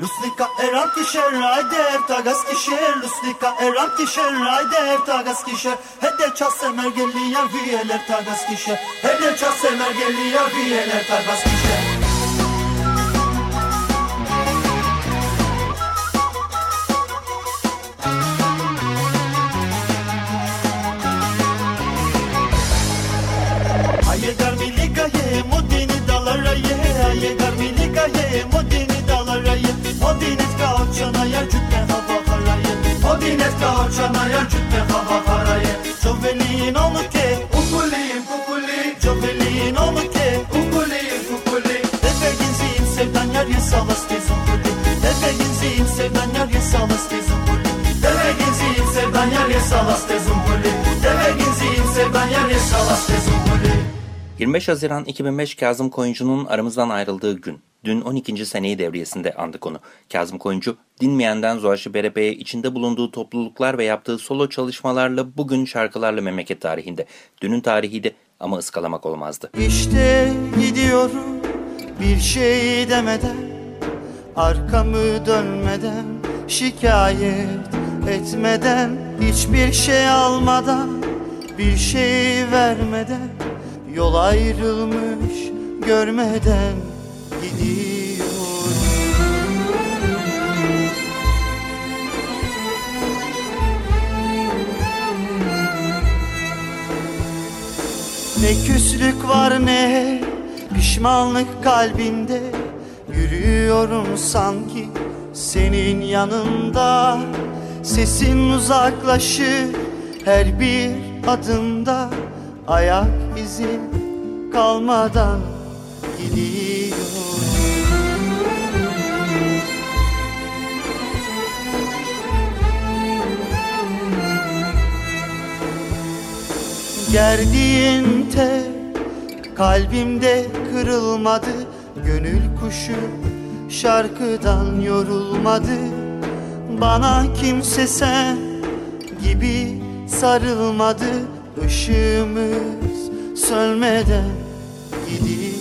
Luslika eran kişer rayder tagas kişer. Luslika eran kişer rayder tagas kişer. Hede ças semer gelli yar viyeler tagas kişer. Hede ças semer gelli yar viyeler tagas kişer Çanaya cütte hava parayı Çövelin onu ke Ukuliyim kukuli Çövelin onu ke Ukuliyim kukuli Tepegin ziyim sevdan yar yesalas tezun kuli Tepegin ziyim sevdan yar yesalas tezun kuli Tepegin ziyim sevdan yar yesalas tezun kuli Tepegin ziyim sevdan yar yesalas tezun kuli 25 Haziran 2005 Kazım Koyuncu'nun aramızdan ayrıldığı gün. Dün 12. seneyi devriyesinde andık onu. Kazım Koyuncu, Dinmeyenden Zuhaşı Berebe'ye içinde bulunduğu topluluklar ve yaptığı solo çalışmalarla bugün şarkılarla memleket tarihinde. Dünün tarihiydi ama ıskalamak olmazdı. İşte gidiyorum bir şey demeden, arkamı dönmeden, şikayet etmeden, hiçbir şey almadan, bir şey vermeden, yol ayrılmış görmeden Ne küslük var ne pişmanlık kalbinde. Yürüyorum sanki senin yanında. Sesin uzaklaşır her bir adımda. Ayak izin kalmadan gidiyor Gerdiğin tel kalbimde kırılmadı. Gönül kuşu şarkıdan yorulmadı. Bana kimse sen gibi sarılmadı. Işığımız sönmeden gidiyor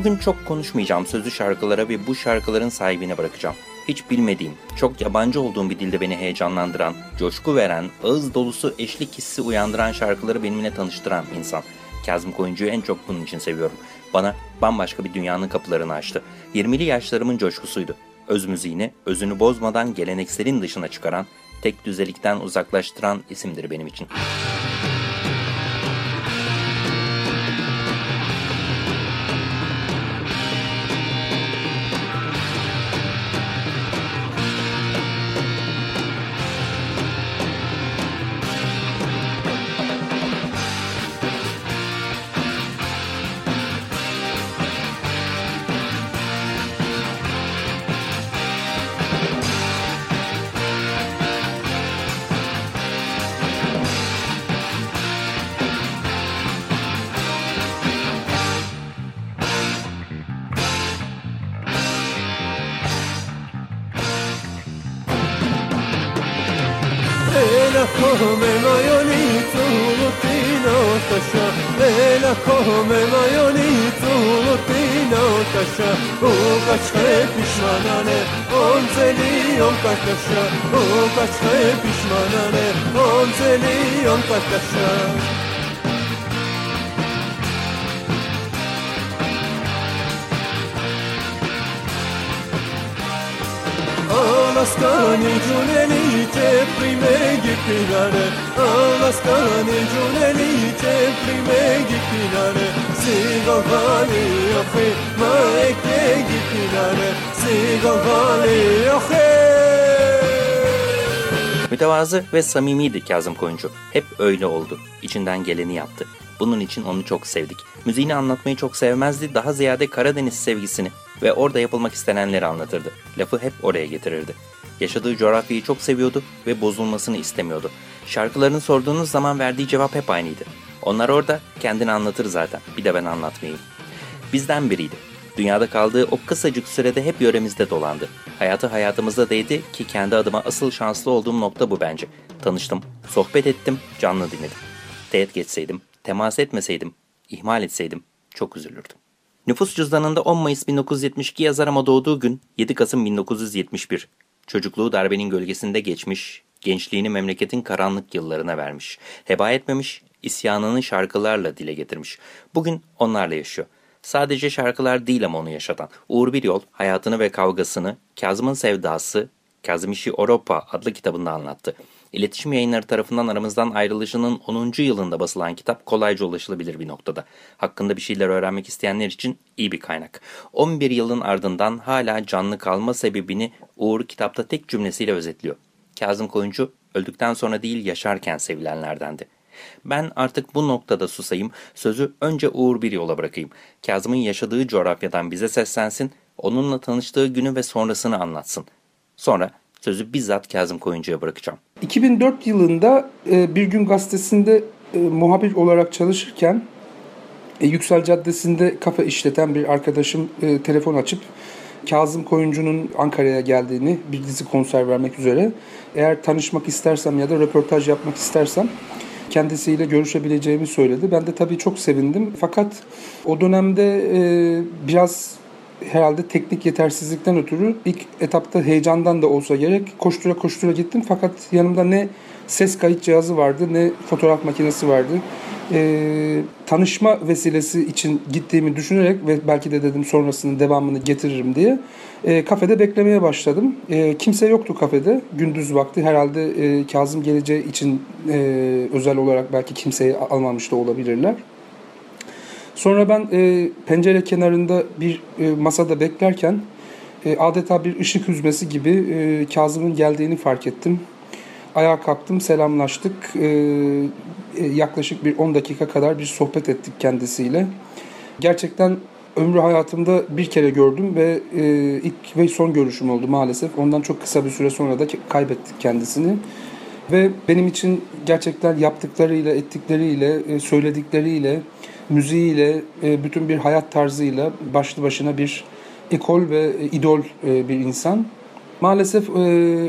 Bugün çok konuşmayacağım sözlü şarkılara ve bu şarkıların sahibine bırakacağım. Hiç bilmediğim, çok yabancı olduğum bir dilde beni heyecanlandıran, coşku veren, ağız dolusu eşlik hissi uyandıran şarkıları benimle tanıştıran insan. Kazım Koyuncu'yu en çok bunun için seviyorum. Bana bambaşka bir dünyanın kapılarını açtı. 20'li yaşlarımın coşkusuydu. Öz müziğini, özünü bozmadan gelenekselin dışına çıkaran, tek düzelikten uzaklaştıran isimdir benim için. پیشمانانه اون زلی اون کشکشه اون کشکه پیشمانانه اون زلی اون کشکشه kaktaşa Ağla Ağlaskanı cuneli teprime gittinare Ağlaskanı cuneli teprime gittinare Sigavali yohi maeke gittinare Sigavali yohi Mütevazı ve samimiydi Kazım Koyuncu. Hep öyle oldu. İçinden geleni yaptı. Bunun için onu çok sevdik. Müziğini anlatmayı çok sevmezdi, daha ziyade Karadeniz sevgisini ve orada yapılmak istenenleri anlatırdı. Lafı hep oraya getirirdi. Yaşadığı coğrafyayı çok seviyordu ve bozulmasını istemiyordu. Şarkılarını sorduğunuz zaman verdiği cevap hep aynıydı. Onlar orada kendini anlatır zaten. Bir de ben anlatmayayım. Bizden biriydi. Dünyada kaldığı o kısacık sürede hep yöremizde dolandı. Hayatı hayatımızda değdi ki kendi adıma asıl şanslı olduğum nokta bu bence. Tanıştım, sohbet ettim, canlı dinledim. Teğet geçseydim, temas etmeseydim, ihmal etseydim çok üzülürdüm. Nüfus cüzdanında 10 Mayıs 1972 yazar ama doğduğu gün 7 Kasım 1971. Çocukluğu darbenin gölgesinde geçmiş, gençliğini memleketin karanlık yıllarına vermiş. Heba etmemiş, isyanını şarkılarla dile getirmiş. Bugün onlarla yaşıyor. Sadece şarkılar değil ama onu yaşatan. Uğur Biryol hayatını ve kavgasını Kazım'ın Sevdası, Kazım İşi Europa adlı kitabında anlattı. İletişim yayınları tarafından aramızdan ayrılışının 10. yılında basılan kitap kolayca ulaşılabilir bir noktada. Hakkında bir şeyler öğrenmek isteyenler için iyi bir kaynak. 11 yılın ardından hala canlı kalma sebebini Uğur kitapta tek cümlesiyle özetliyor. Kazım Koyuncu öldükten sonra değil yaşarken sevilenlerdendi. Ben artık bu noktada susayım, sözü önce Uğur bir yola bırakayım. Kazım'ın yaşadığı coğrafyadan bize seslensin, onunla tanıştığı günü ve sonrasını anlatsın. Sonra sözü bizzat Kazım Koyuncu'ya bırakacağım. 2004 yılında e, Bir Gün Gazetesi'nde e, muhabir olarak çalışırken e, Yüksel Caddesi'nde kafe işleten bir arkadaşım telefon açıp Kazım Koyuncu'nun Ankara'ya geldiğini, bir dizi konser vermek üzere. Eğer tanışmak istersem ya da röportaj yapmak istersem kendisiyle görüşebileceğimi söyledi. Ben de tabii çok sevindim. Fakat o dönemde e, biraz herhalde teknik yetersizlikten ötürü ilk etapta heyecandan da olsa gerek koştura koştura gittim. Fakat yanımda ne ses kayıt cihazı vardı ne fotoğraf makinesi vardı. Ee, tanışma vesilesi için gittiğimi düşünerek ve belki de dedim sonrasının devamını getiririm diye e, kafede beklemeye başladım. E, kimse yoktu kafede gündüz vakti herhalde e, Kazım geleceği için e, özel olarak belki kimseyi almamış da olabilirler. Sonra ben e, pencere kenarında bir e, masada beklerken e, adeta bir ışık hüzmesi gibi e, Kazım'ın geldiğini fark ettim. Ayağa kalktım, selamlaştık. E, e, yaklaşık bir 10 dakika kadar bir sohbet ettik kendisiyle. Gerçekten ömrü hayatımda bir kere gördüm ve e, ilk ve son görüşüm oldu maalesef. Ondan çok kısa bir süre sonra da kaybettik kendisini. Ve benim için gerçekten yaptıklarıyla, ettikleriyle, e, söyledikleriyle, müziğiyle, e, bütün bir hayat tarzıyla başlı başına bir ekol ve e, idol e, bir insan. Maalesef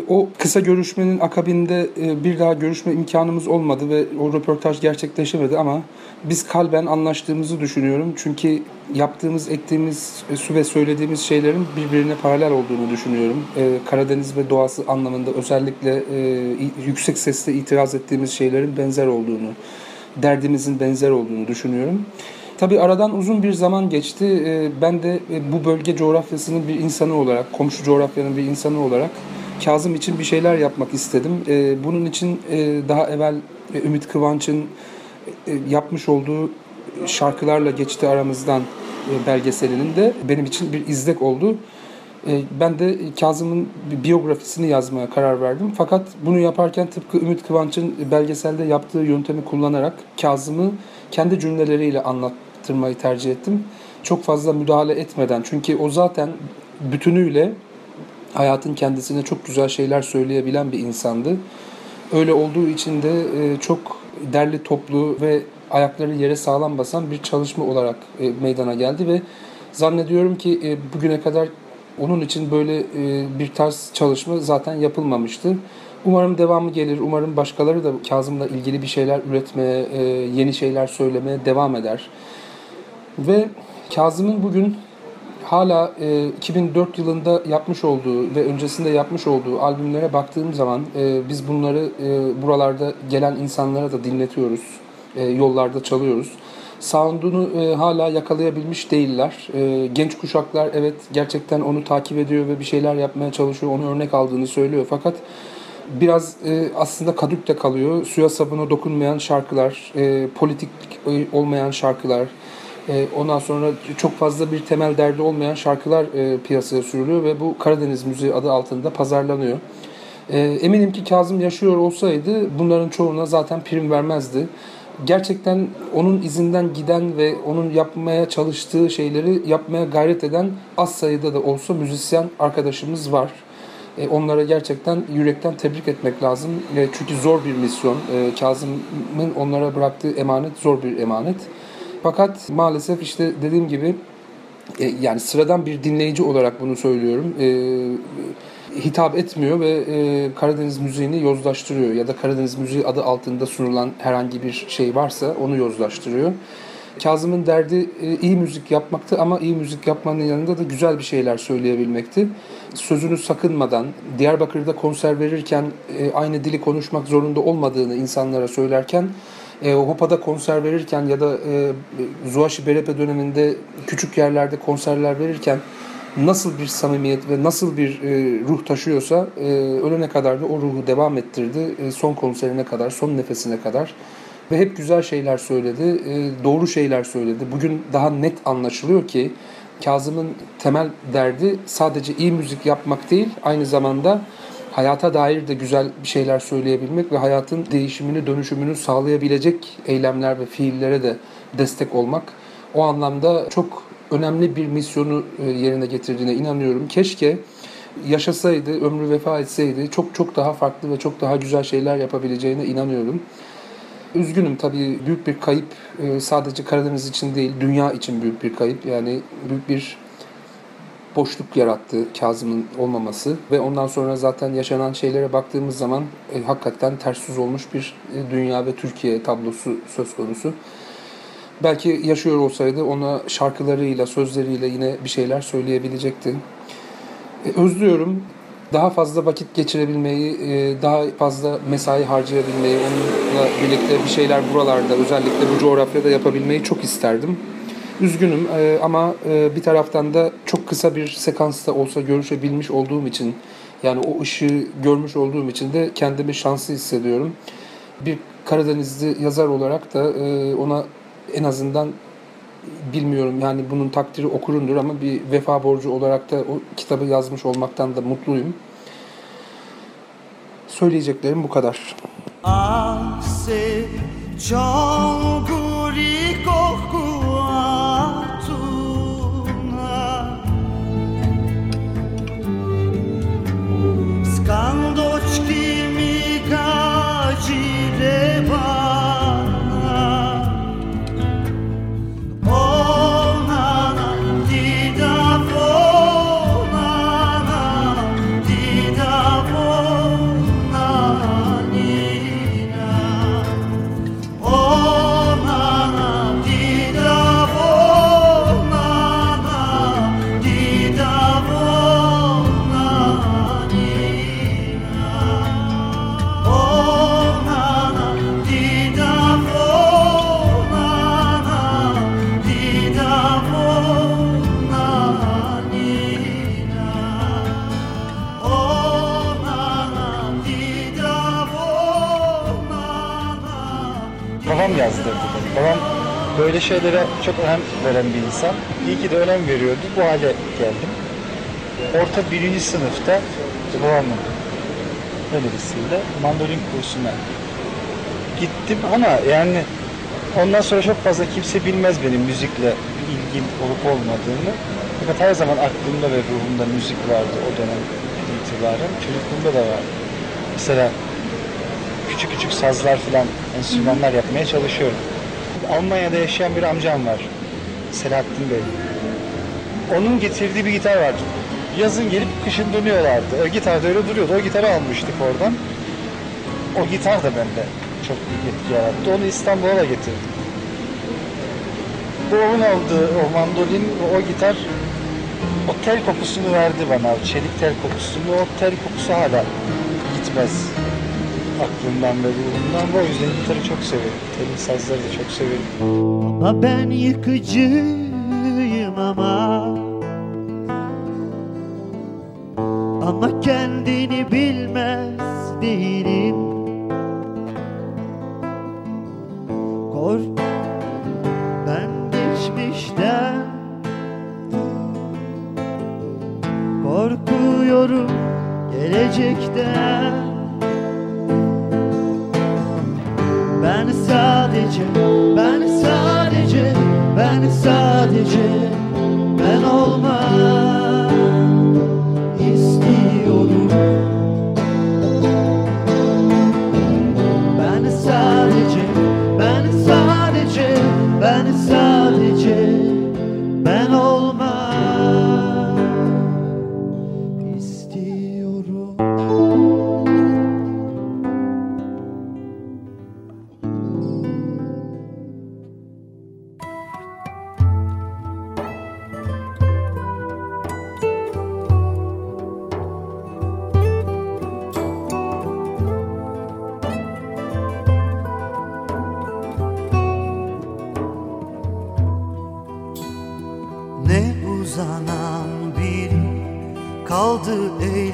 o kısa görüşmenin akabinde bir daha görüşme imkanımız olmadı ve o röportaj gerçekleşemedi ama biz kalben anlaştığımızı düşünüyorum. Çünkü yaptığımız, ettiğimiz ve söylediğimiz şeylerin birbirine paralel olduğunu düşünüyorum. Karadeniz ve doğası anlamında özellikle yüksek sesle itiraz ettiğimiz şeylerin benzer olduğunu derdimizin benzer olduğunu düşünüyorum. Tabi aradan uzun bir zaman geçti. Ee, ben de e, bu bölge coğrafyasının bir insanı olarak, komşu coğrafyanın bir insanı olarak Kazım için bir şeyler yapmak istedim. Ee, bunun için e, daha evvel e, Ümit Kıvanç'ın yapmış olduğu şarkılarla geçti aramızdan belgeselinin de benim için bir izlek oldu. E, ben de Kazım'ın biyografisini yazmaya karar verdim. Fakat bunu yaparken tıpkı Ümit Kıvanç'ın belgeselde yaptığı yöntemi kullanarak Kazım'ı kendi cümleleriyle anlattırmayı tercih ettim. Çok fazla müdahale etmeden. Çünkü o zaten bütünüyle hayatın kendisine çok güzel şeyler söyleyebilen bir insandı. Öyle olduğu için de e, çok derli toplu ve ayakları yere sağlam basan bir çalışma olarak e, meydana geldi ve zannediyorum ki bugüne kadar onun için böyle e, bir tarz çalışma zaten yapılmamıştı. Umarım devamı gelir. Umarım başkaları da Kazım'la ilgili bir şeyler üretmeye, e, yeni şeyler söylemeye devam eder. Ve Kazım'ın bugün hala 2004 e, yılında yapmış olduğu ve öncesinde yapmış olduğu albümlere baktığım zaman biz bunları buralarda gelen insanlara da dinletiyoruz. Yollarda çalıyoruz. Sound'unu e, hala yakalayabilmiş değiller. E, genç kuşaklar evet gerçekten onu takip ediyor ve bir şeyler yapmaya çalışıyor. Onu örnek aldığını söylüyor. Fakat biraz e, aslında kadükte kalıyor. Suya sabuna dokunmayan şarkılar, e, politik e, olmayan şarkılar, e, ondan sonra çok fazla bir temel derdi olmayan şarkılar e, piyasaya sürülüyor ve bu Karadeniz Müziği adı altında pazarlanıyor. E, eminim ki Kazım yaşıyor olsaydı bunların çoğuna zaten prim vermezdi. Gerçekten onun izinden giden ve onun yapmaya çalıştığı şeyleri yapmaya gayret eden az sayıda da olsa müzisyen arkadaşımız var. E, onlara gerçekten yürekten tebrik etmek lazım. E, çünkü zor bir misyon. E, Kazım'ın onlara bıraktığı emanet zor bir emanet. Fakat maalesef işte dediğim gibi e, yani sıradan bir dinleyici olarak bunu söylüyorum. E, hitap etmiyor ve e, Karadeniz müziğini yozlaştırıyor ya da Karadeniz müziği adı altında sunulan herhangi bir şey varsa onu yozlaştırıyor. Kazım'ın derdi e, iyi müzik yapmaktı ama iyi müzik yapmanın yanında da güzel bir şeyler söyleyebilmekti. Sözünü sakınmadan, Diyarbakır'da konser verirken e, aynı dili konuşmak zorunda olmadığını insanlara söylerken, e, Hopa'da konser verirken ya da e, Zuhaşi Berepe döneminde küçük yerlerde konserler verirken nasıl bir samimiyet ve nasıl bir e, ruh taşıyorsa e, ölene kadar da o ruhu devam ettirdi. E, son konserine kadar, son nefesine kadar. Ve hep güzel şeyler söyledi, e, doğru şeyler söyledi. Bugün daha net anlaşılıyor ki Kazım'ın temel derdi sadece iyi müzik yapmak değil, aynı zamanda hayata dair de güzel bir şeyler söyleyebilmek ve hayatın değişimini, dönüşümünü sağlayabilecek eylemler ve fiillere de destek olmak. O anlamda çok önemli bir misyonu e, yerine getirdiğine inanıyorum. Keşke yaşasaydı, ömrü vefa etseydi çok çok daha farklı ve çok daha güzel şeyler yapabileceğine inanıyorum. Üzgünüm tabii büyük bir kayıp e, sadece Karadeniz için değil dünya için büyük bir kayıp. Yani büyük bir boşluk yarattı Kazım'ın olmaması ve ondan sonra zaten yaşanan şeylere baktığımız zaman e, hakikaten ters yüz olmuş bir e, dünya ve Türkiye tablosu söz konusu. Belki yaşıyor olsaydı ona şarkılarıyla, sözleriyle yine bir şeyler söyleyebilecekti. E, özlüyorum. Daha fazla vakit geçirebilmeyi, e, daha fazla mesai harcayabilmeyi, onunla birlikte bir şeyler buralarda, özellikle bu coğrafyada yapabilmeyi çok isterdim. Üzgünüm e, ama e, bir taraftan da çok kısa bir sekansta olsa görüşebilmiş olduğum için, yani o ışığı görmüş olduğum için de kendimi şanslı hissediyorum. Bir Karadenizli yazar olarak da ona en azından bilmiyorum yani bunun takdiri okurundur ama bir vefa borcu olarak da o kitabı yazmış olmaktan da mutluyum. Söyleyeceklerim bu kadar. Se şeylere çok önem veren bir insan. İyi ki de önem veriyordu. Bu hale geldim. Orta birinci sınıfta babamın önerisiyle mandolin kursuna gittim ama yani ondan sonra çok fazla kimse bilmez benim müzikle ilgim olup olmadığını. Fakat her zaman aklımda ve ruhumda müzik vardı o dönem itibaren. Çocukluğumda da vardı. Mesela küçük küçük sazlar filan enstrümanlar yapmaya çalışıyorum. Almanya'da yaşayan bir amcam var. Selahattin Bey. Onun getirdiği bir gitar vardı. Yazın gelip kışın dönüyorlardı. O gitar da öyle duruyordu. O gitarı almıştık oradan. O gitar da bende çok büyük etki yarattı. Onu İstanbul'a da getirdim. Babamın aldığı o mandolin, o gitar o tel kokusunu verdi bana. Çelik tel kokusunu. O tel kokusu hala gitmez aklımdan ve ruhumdan. O yüzden gitarı çok seviyorum. Telin sazları da çok seviyorum. Ama ben yıkıcıyım ama Ama kendini bilmez değilim Kork ben geçmişten Korkuyorum gelecekten Ben sadece, ben sadece, ben sadece ben olmak A.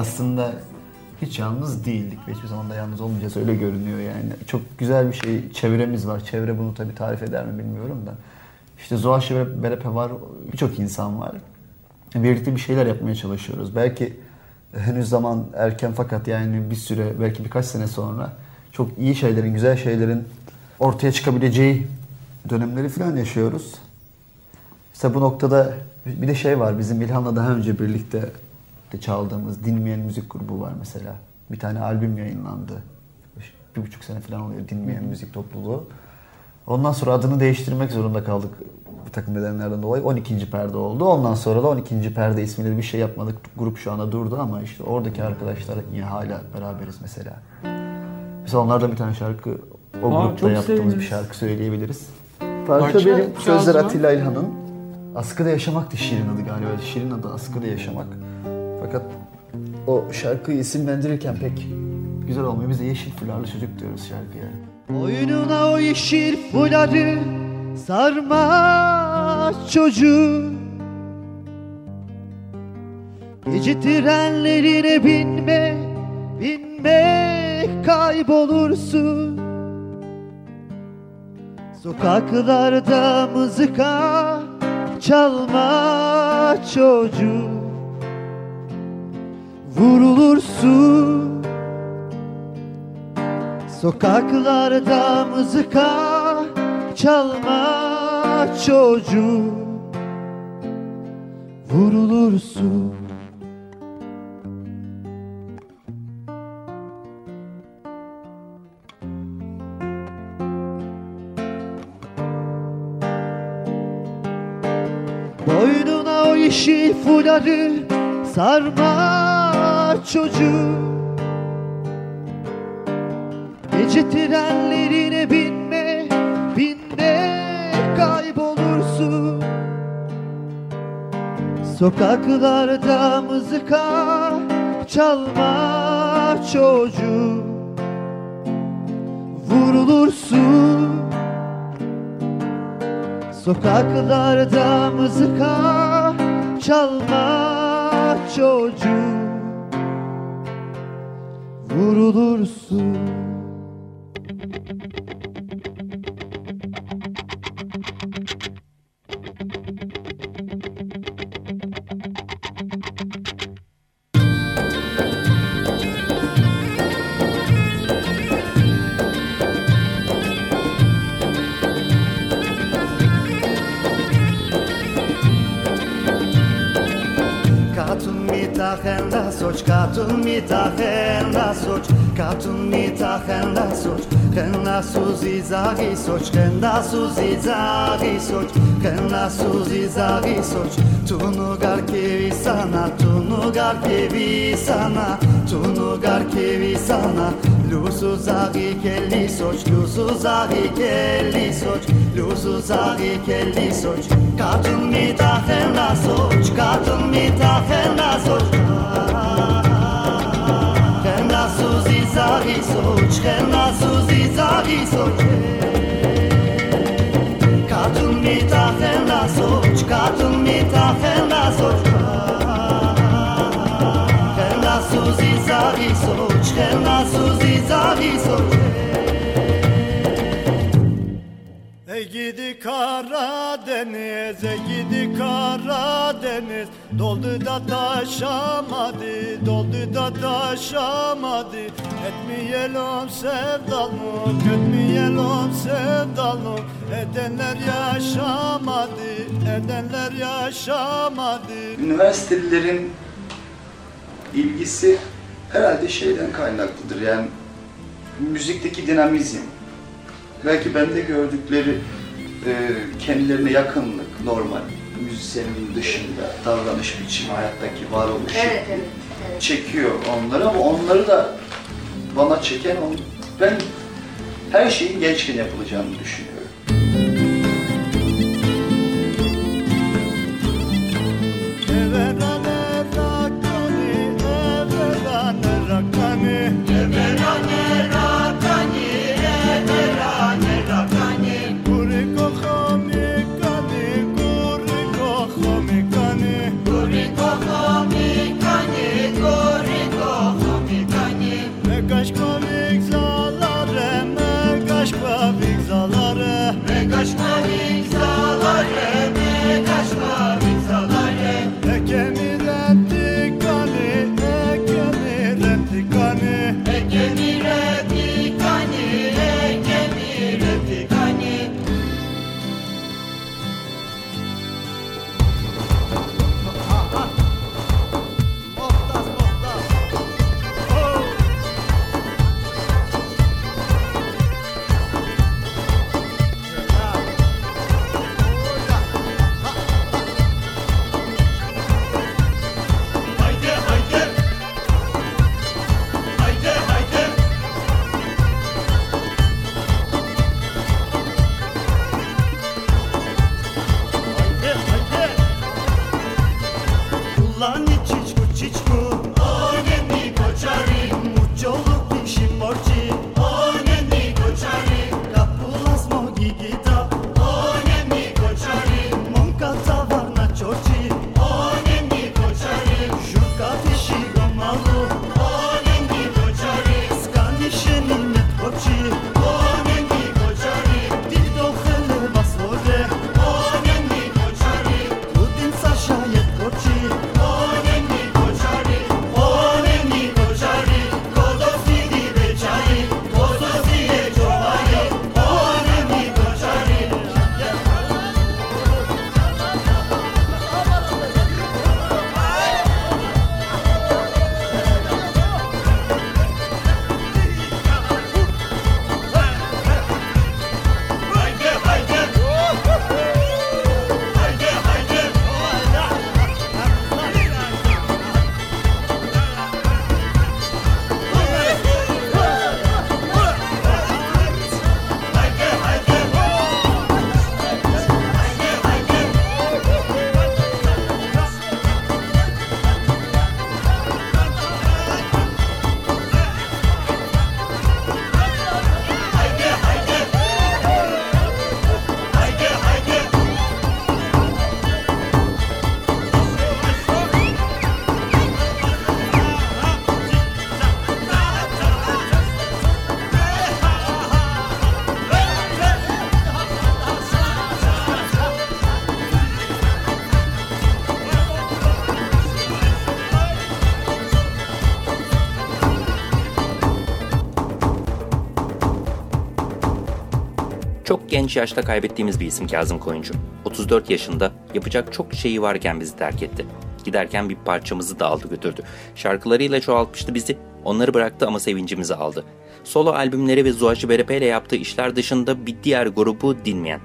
aslında hiç yalnız değildik ve hiçbir zaman da yalnız olmayacağız öyle görünüyor yani. Çok güzel bir şey çevremiz var. Çevre bunu tabii tarif eder mi bilmiyorum da. İşte ve Berepe var, birçok insan var. Birlikte bir şeyler yapmaya çalışıyoruz. Belki henüz zaman erken fakat yani bir süre, belki birkaç sene sonra çok iyi şeylerin, güzel şeylerin ortaya çıkabileceği dönemleri falan yaşıyoruz. İşte bu noktada bir de şey var bizim İlhan'la daha önce birlikte de çaldığımız Dinmeyen Müzik grubu var mesela. Bir tane albüm yayınlandı. Bir buçuk sene falan oluyor Dinmeyen Müzik topluluğu. Ondan sonra adını değiştirmek zorunda kaldık bir takım nedenlerden dolayı. 12. perde oldu. Ondan sonra da 12. perde ismiyle bir şey yapmadık. Grup şu anda durdu ama işte oradaki arkadaşlar yine hala beraberiz mesela. Mesela onlardan bir tane şarkı o Aa, grupta yaptığımız bir seviniriz. şarkı söyleyebiliriz. Parça, Parça benim, sözler? Atilla İlhan'ın. Askıda Yaşamak da şiirin adı galiba. Şiirin adı Askıda Yaşamak. Fakat o şarkıyı isimlendirirken pek güzel olmuyor. Biz de Yeşil Fularlı Çocuk diyoruz şarkıya. Boynuna o yeşil fuları sarma çocuğu Gece trenlerine binme, binme kaybolursun Sokaklarda mızıka çalma çocuğu Vurulursun. Sokaklarda mızıka çalma çocuk Vurulursun. Boynuna o yeşil fuları sarma çocuk. Gece trenlerine binme, binme kaybolursun. Sokaklarda mızıka çalma çocuk. Vurulursun. Sokaklarda mızıka çalma çocuk Vurulursun soć Katun mi ta henda soć Katun mi ta henda soć Henda suzi zagi soć Henda suzi zagi soć Henda suzi zagi soć Tunu garkevi sana Tunu garkevi sana Tunu garkevi sana. Lusu zagi kelli soć Lusu zagi kelli soć Bluzu zadi kelli soç Katun mi tahen na soç Katun mi tahen na soç Hem na suzi zari soç Hem suzi zari soç Karadeniz, ey gidi Karadeniz. Doldu da taşamadı, doldu da taşamadı. Etmeyelim sevdalı, etmeyelim sevdalı Edenler yaşamadı, edenler yaşamadı. Üniversitelilerin ilgisi herhalde şeyden kaynaklıdır. Yani müzikteki dinamizm. Belki bende gördükleri kendilerine yakınlık normal müzisyenin dışında davranış biçimi, hayattaki varoluş Evet, evet, evet. çekiyor onları ama onları da bana çeken on, ben her şeyin gençken yapılacağını düşünüyorum. Everane genç yaşta kaybettiğimiz bir isim Kazım Koyuncu. 34 yaşında yapacak çok şeyi varken bizi terk etti. Giderken bir parçamızı da aldı götürdü. Şarkılarıyla çoğaltmıştı bizi. Onları bıraktı ama sevincimizi aldı. Solo albümleri ve Zuhaşı Berepe ile yaptığı işler dışında bir diğer grubu dinmeyen.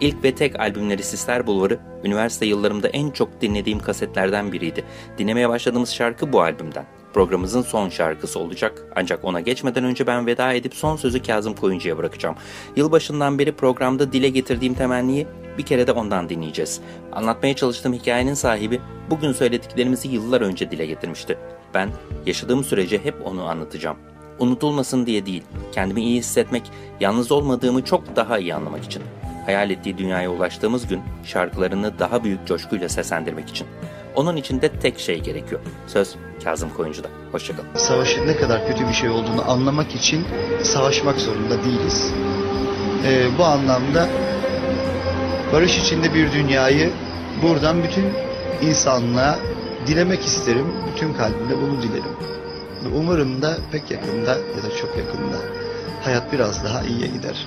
İlk ve tek albümleri Sisler Bulvarı, üniversite yıllarımda en çok dinlediğim kasetlerden biriydi. Dinlemeye başladığımız şarkı bu albümden. Programımızın son şarkısı olacak. Ancak ona geçmeden önce ben veda edip son sözü Kazım Koyuncu'ya bırakacağım. Yılbaşından beri programda dile getirdiğim temenniyi bir kere de ondan dinleyeceğiz. Anlatmaya çalıştığım hikayenin sahibi bugün söylediklerimizi yıllar önce dile getirmişti. Ben yaşadığım sürece hep onu anlatacağım. Unutulmasın diye değil, kendimi iyi hissetmek, yalnız olmadığımı çok daha iyi anlamak için. Hayal ettiği dünyaya ulaştığımız gün şarkılarını daha büyük coşkuyla seslendirmek için. Onun için de tek şey gerekiyor. Söz Kazım Koyuncu'da. Hoşçakalın. Savaşın ne kadar kötü bir şey olduğunu anlamak için savaşmak zorunda değiliz. Ee, bu anlamda barış içinde bir dünyayı buradan bütün insanlığa dilemek isterim. Bütün kalbimle bunu dilerim. Ve Umarım da pek yakında ya da çok yakında hayat biraz daha iyiye gider.